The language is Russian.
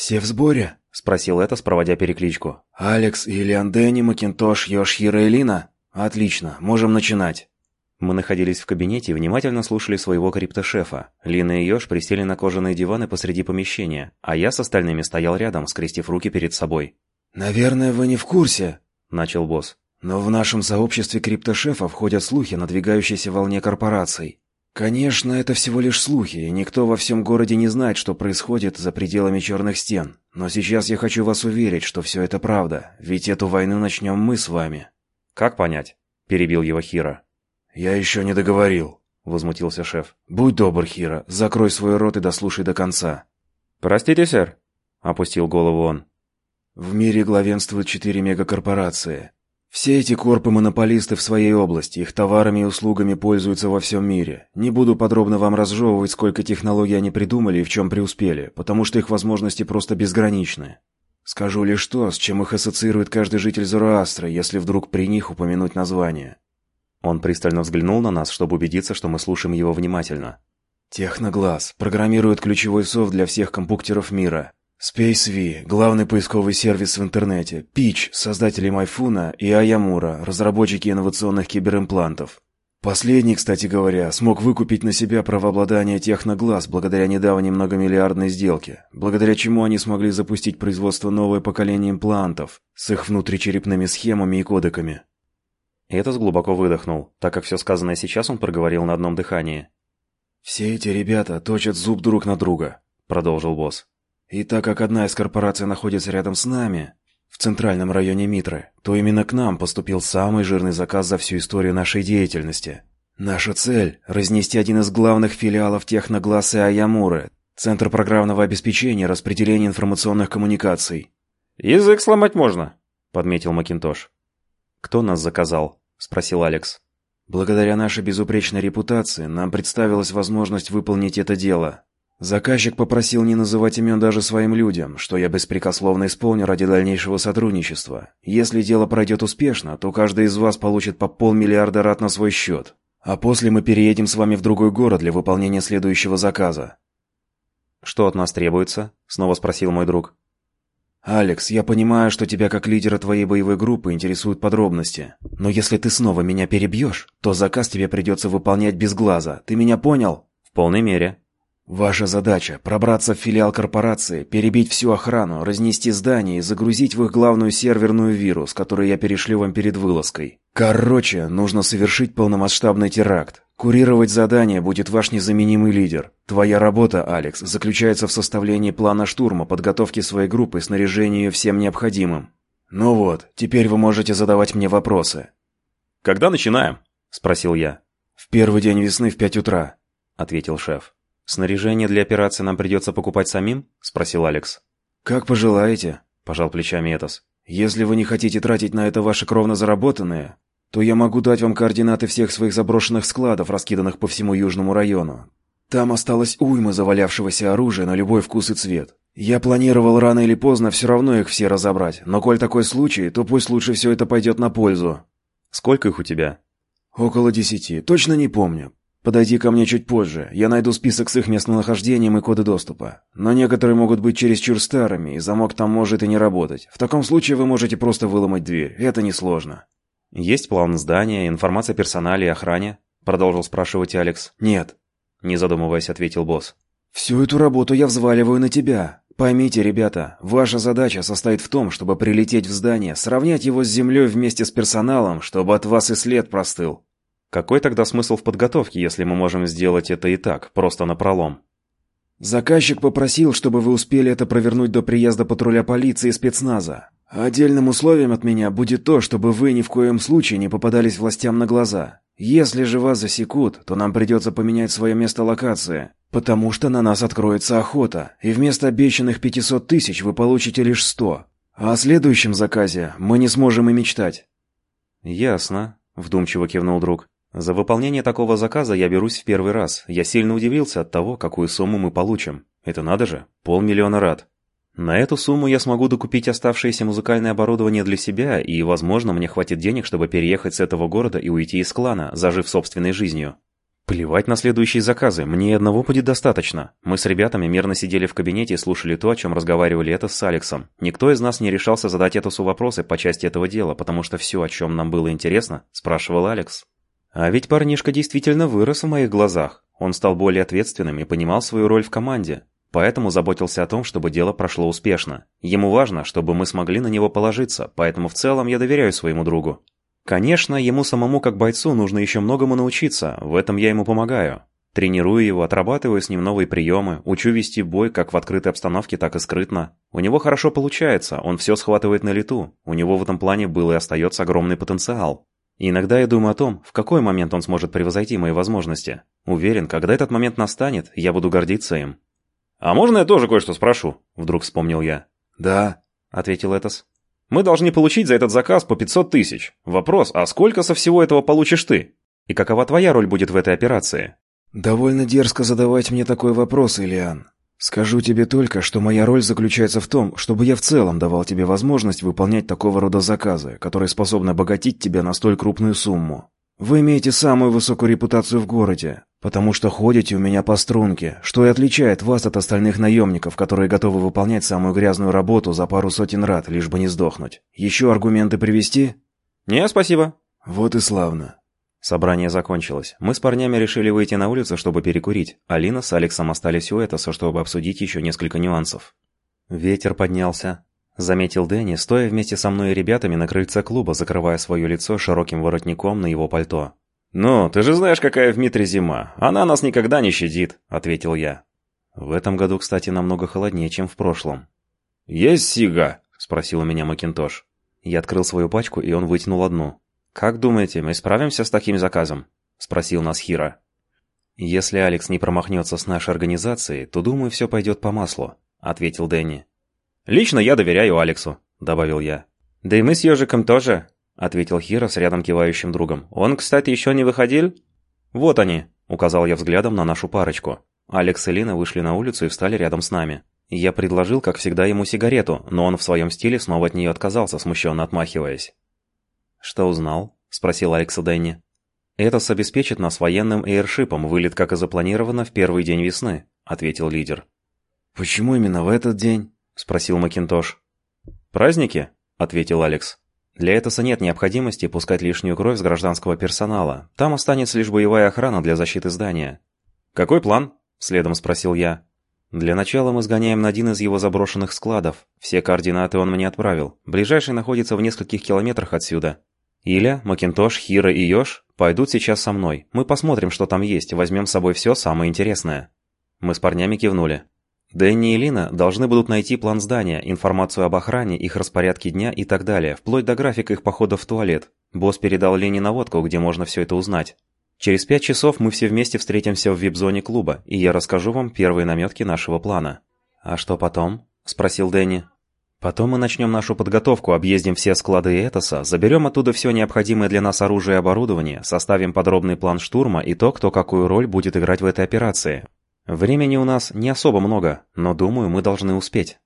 «Все в сборе?» – спросил это, проводя перекличку. «Алекс, Ильян Дэнни, Макинтош, Йошхира и Лина? Отлично, можем начинать». Мы находились в кабинете и внимательно слушали своего криптошефа. Лина и Ёж присели на кожаные диваны посреди помещения, а я с остальными стоял рядом, скрестив руки перед собой. «Наверное, вы не в курсе», – начал босс. «Но в нашем сообществе криптошефов ходят слухи о надвигающейся волне корпораций. Конечно, это всего лишь слухи, и никто во всем городе не знает, что происходит за пределами черных стен. Но сейчас я хочу вас уверить, что все это правда, ведь эту войну начнем мы с вами». «Как понять?» – перебил его Хира. «Я еще не договорил», — возмутился шеф. «Будь добр, Хира, закрой свой рот и дослушай до конца». «Простите, сэр», — опустил голову он. «В мире главенствуют четыре мегакорпорации. Все эти корпы-монополисты в своей области, их товарами и услугами пользуются во всем мире. Не буду подробно вам разжевывать, сколько технологий они придумали и в чем преуспели, потому что их возможности просто безграничны. Скажу лишь то, с чем их ассоциирует каждый житель Зороастра, если вдруг при них упомянуть название. Он пристально взглянул на нас, чтобы убедиться, что мы слушаем его внимательно. «Техноглаз. Программирует ключевой софт для всех компьютеров мира. SpaceV – главный поисковый сервис в интернете. Pitch – создатели Майфуна и Аямура – разработчики инновационных киберимплантов. Последний, кстати говоря, смог выкупить на себя правообладание Техноглаз благодаря недавней многомиллиардной сделке, благодаря чему они смогли запустить производство новое поколение имплантов с их внутричерепными схемами и кодеками. Этос глубоко выдохнул, так как все сказанное сейчас он проговорил на одном дыхании. «Все эти ребята точат зуб друг на друга», — продолжил босс. «И так как одна из корпораций находится рядом с нами, в центральном районе Митры, то именно к нам поступил самый жирный заказ за всю историю нашей деятельности. Наша цель — разнести один из главных филиалов Техногласса и Аямуры, Центр программного обеспечения распределения информационных коммуникаций». «Язык сломать можно», — подметил Макинтош. «Кто нас заказал?» — спросил Алекс. «Благодаря нашей безупречной репутации нам представилась возможность выполнить это дело. Заказчик попросил не называть имен даже своим людям, что я беспрекословно исполню ради дальнейшего сотрудничества. Если дело пройдет успешно, то каждый из вас получит по полмиллиарда рат на свой счет. А после мы переедем с вами в другой город для выполнения следующего заказа». «Что от нас требуется?» — снова спросил мой друг. «Алекс, я понимаю, что тебя как лидера твоей боевой группы интересуют подробности. Но если ты снова меня перебьешь, то заказ тебе придется выполнять без глаза. Ты меня понял?» «В полной мере». Ваша задача – пробраться в филиал корпорации, перебить всю охрану, разнести здание и загрузить в их главную серверную вирус, который я перешлю вам перед вылазкой. Короче, нужно совершить полномасштабный теракт. Курировать задание будет ваш незаменимый лидер. Твоя работа, Алекс, заключается в составлении плана штурма, подготовке своей группы, снаряжении ее всем необходимым. Ну вот, теперь вы можете задавать мне вопросы. «Когда начинаем?» – спросил я. «В первый день весны в пять утра», – ответил шеф. «Снаряжение для операции нам придется покупать самим?» – спросил Алекс. «Как пожелаете», – пожал плечами Этос. «Если вы не хотите тратить на это ваши кровно заработанные, то я могу дать вам координаты всех своих заброшенных складов, раскиданных по всему южному району. Там осталось уйма завалявшегося оружия на любой вкус и цвет. Я планировал рано или поздно все равно их все разобрать, но коль такой случай, то пусть лучше все это пойдет на пользу». «Сколько их у тебя?» «Около десяти. Точно не помню. Подойди ко мне чуть позже. Я найду список с их местонахождением и коды доступа. Но некоторые могут быть чересчур старыми, и замок там может и не работать. В таком случае вы можете просто выломать дверь. Это несложно. Есть план здания, информация о персонале и охране? Продолжил спрашивать Алекс. Нет. Не задумываясь, ответил босс. Всю эту работу я взваливаю на тебя. Поймите, ребята, ваша задача состоит в том, чтобы прилететь в здание, сравнять его с землей вместе с персоналом, чтобы от вас и след простыл. Какой тогда смысл в подготовке, если мы можем сделать это и так, просто напролом? Заказчик попросил, чтобы вы успели это провернуть до приезда патруля полиции и спецназа. Отдельным условием от меня будет то, чтобы вы ни в коем случае не попадались властям на глаза. Если же вас засекут, то нам придется поменять свое место локации, потому что на нас откроется охота, и вместо обещанных 500 тысяч вы получите лишь 100. А о следующем заказе мы не сможем и мечтать. «Ясно», — вдумчиво кивнул друг. За выполнение такого заказа я берусь в первый раз. Я сильно удивился от того, какую сумму мы получим. Это надо же, полмиллиона рад. На эту сумму я смогу докупить оставшееся музыкальное оборудование для себя, и, возможно, мне хватит денег, чтобы переехать с этого города и уйти из клана, зажив собственной жизнью. Плевать на следующие заказы, мне одного будет достаточно. Мы с ребятами мирно сидели в кабинете и слушали то, о чем разговаривали это с Алексом. Никто из нас не решался задать Этосу вопросы по части этого дела, потому что все, о чем нам было интересно, спрашивал Алекс. А ведь парнишка действительно вырос в моих глазах. Он стал более ответственным и понимал свою роль в команде. Поэтому заботился о том, чтобы дело прошло успешно. Ему важно, чтобы мы смогли на него положиться, поэтому в целом я доверяю своему другу. Конечно, ему самому как бойцу нужно еще многому научиться, в этом я ему помогаю. Тренирую его, отрабатываю с ним новые приемы, учу вести бой как в открытой обстановке, так и скрытно. У него хорошо получается, он все схватывает на лету, у него в этом плане был и остается огромный потенциал. И иногда я думаю о том, в какой момент он сможет превзойти мои возможности. Уверен, когда этот момент настанет, я буду гордиться им. «А можно я тоже кое-что спрошу?» – вдруг вспомнил я. «Да», – ответил Этос. Мы должны получить за этот заказ по 500 тысяч. Вопрос, а сколько со всего этого получишь ты? И какова твоя роль будет в этой операции? Довольно дерзко задавать мне такой вопрос, Ильян. Скажу тебе только, что моя роль заключается в том, чтобы я в целом давал тебе возможность выполнять такого рода заказы, которые способны обогатить тебя на столь крупную сумму. Вы имеете самую высокую репутацию в городе, потому что ходите у меня по струнке, что и отличает вас от остальных наемников, которые готовы выполнять самую грязную работу за пару сотен рад, лишь бы не сдохнуть. Еще аргументы привести? Не, спасибо. Вот и славно. Собрание закончилось. Мы с парнями решили выйти на улицу, чтобы перекурить. Алина с Алексом остались у Этоса, чтобы обсудить еще несколько нюансов. Ветер поднялся. Заметил Дэнни, стоя вместе со мной и ребятами на крыльце клуба, закрывая свое лицо широким воротником на его пальто. «Ну, ты же знаешь, какая в Митре зима. Она нас никогда не щадит», — ответил я. В этом году, кстати, намного холоднее, чем в прошлом. «Есть сига?» — спросил у меня Макинтош. Я открыл свою пачку, и он вытянул одну. «Как думаете, мы справимся с таким заказом?» — спросил нас Хира. «Если Алекс не промахнется с нашей организацией, то, думаю, все пойдет по маслу», — ответил Дэнни. «Лично я доверяю Алексу», — добавил я. «Да и мы с Ёжиком тоже», — ответил Хиро с рядом кивающим другом. «Он, кстати, еще не выходил?» «Вот они», — указал я взглядом на нашу парочку. Алекс и Лина вышли на улицу и встали рядом с нами. Я предложил, как всегда, ему сигарету, но он в своем стиле снова от нее отказался, смущенно отмахиваясь. «Что узнал?» — спросил Алекс у Дэнни. «Это обеспечит нас военным эйршипом, вылет, как и запланировано, в первый день весны», — ответил лидер. «Почему именно в этот день?» спросил Макинтош. «Праздники?» – ответил Алекс. «Для Этоса нет необходимости пускать лишнюю кровь с гражданского персонала. Там останется лишь боевая охрана для защиты здания». «Какой план?» – следом спросил я. «Для начала мы сгоняем на один из его заброшенных складов. Все координаты он мне отправил. Ближайший находится в нескольких километрах отсюда. Иля, Макинтош, Хира и Ёж пойдут сейчас со мной. Мы посмотрим, что там есть, возьмем с собой все самое интересное». Мы с парнями кивнули. Дэнни и Лина должны будут найти план здания, информацию об охране, их распорядке дня и так далее, вплоть до графика их похода в туалет. Босс передал Лене наводку, где можно все это узнать. Через пять часов мы все вместе встретимся в вип-зоне клуба, и я расскажу вам первые наметки нашего плана. «А что потом?» – спросил Дэнни. «Потом мы начнем нашу подготовку, объездим все склады Этоса, заберем оттуда все необходимое для нас оружие и оборудование, составим подробный план штурма и то, кто какую роль будет играть в этой операции. Времени у нас не особо много, но думаю, мы должны успеть.